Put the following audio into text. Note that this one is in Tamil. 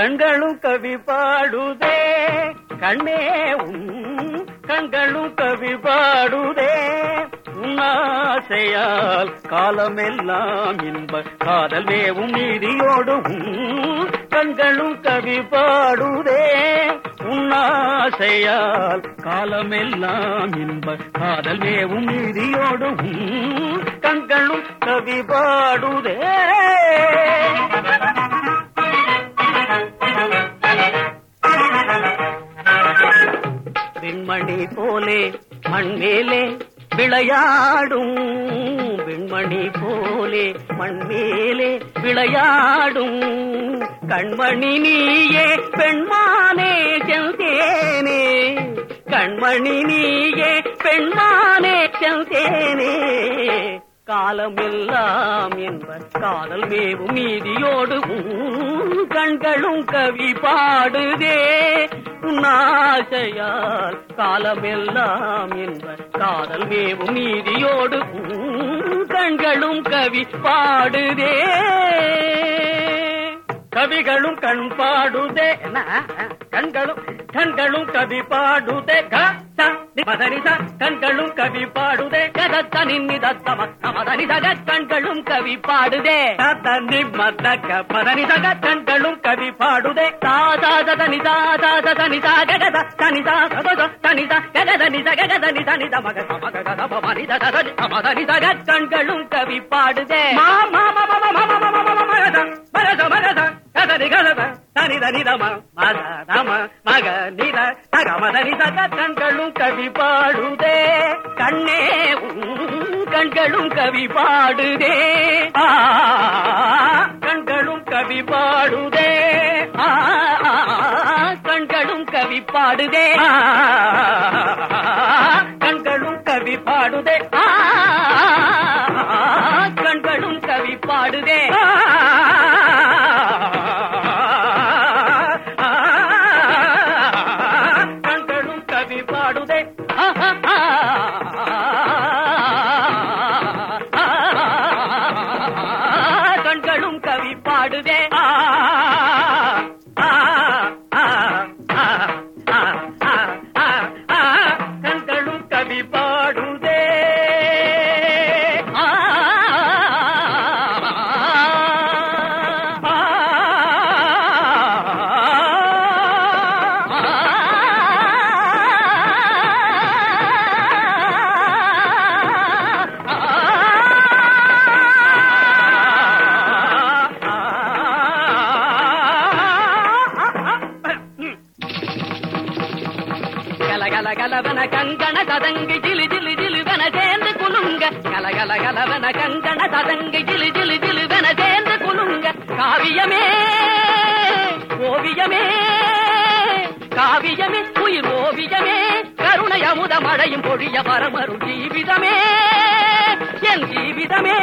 கண்களும் கவி பாடுதே. கண்ணே உன் கண்களும் கவி பாடுதே. உன்னாசையால் காலமெல்லாம் இன்ப காதல் மேவும் நீதியோடு கண்களும் கவி பாடுதே. உன்னாசையால் காலமெல்லாம் இன்ப காதல் மேவும் நீதியோடு கண்களும் கவி பாடுதே. விண்மணி போலே மண்மேலே விளையாடும் விண்மணி போலே மண்மேலே விளையாடும் கண்மணி நீயே பெண்மானே செல்தேனே கண்மணி நீயே பெண்மானே செல்தேனே காலமெல்லாம் என்ப காதல் மேவும் நீதியோடு உன் கண்களும் கவி பாடுதே. உன்னாசையால் காலமெல்லாம் என்ப காதல் மேவும் நீதியோடு கண்களும் கவி பாடுதே. கவிகளும் கண் பாடுதே. கண்களும் ಕಣ್ಗಳು ಕವಿ ಪಾಡುದೆ ಮದನಿಸ ಕಣ್ಗಳು ಕವಿ ಪಾಡುದೆ ಕದತ್ತ ನಿನ್ನಿದತ್ತ ಮದನಿಸಗ ಕಣ್ಗಳು ಕವಿ ಪಾಡುದೆ ತನ್ನಿ ಮದ್ದಕ್ಕ ಮದನಿಸಗ ಕಣ್ಗಳು ಕವಿ ಪಾಡುದೆ ತಾದಾದ ನಿಜ ತಾದದ ನಿಜ ಗಗದ ತನಿದ ಸದದ ತನಿದ ಗಗದ ನಿಜ ಗಗದ ನಿಜ ನಿಜ ಮಗ ಮಗ ಗದ ಮನಿದ ಮದನಿಸಗ ಕಣ್ಗಳು ಕವಿ ಪಾಡುದೆ ಮಾ ಮಾ ಮಾ ಮಾ ಮಾ ಮಾ தனி தனி மக நித தக கண்களும் கவி பாடுதே. கண்ணே கண்களும் கவி பாடுதே. கண்களும் கவி பாடுதே. கண்களும் கவி பாடுதே. கண்களும் கவி பாடுதே. கண்களும் கவி பாடுதே. ಆಡುವೆ கலகலவன கங்கண சதங்கு ஜிலு ஜிலு ஜிலுவன சேர்ந்து குலுங்க. கலகலகலவன கங்கண சதங்கு ஜிலு ஜிலு ஜிலுவன சேர்ந்து குலுங்க. காவியமே ஓவியமே காவியமே உயிர் ஓவியமே கருணை அமுத மழையும் பொழிய பரமருள் ஜீவிதமே. என் ஜீவிதமே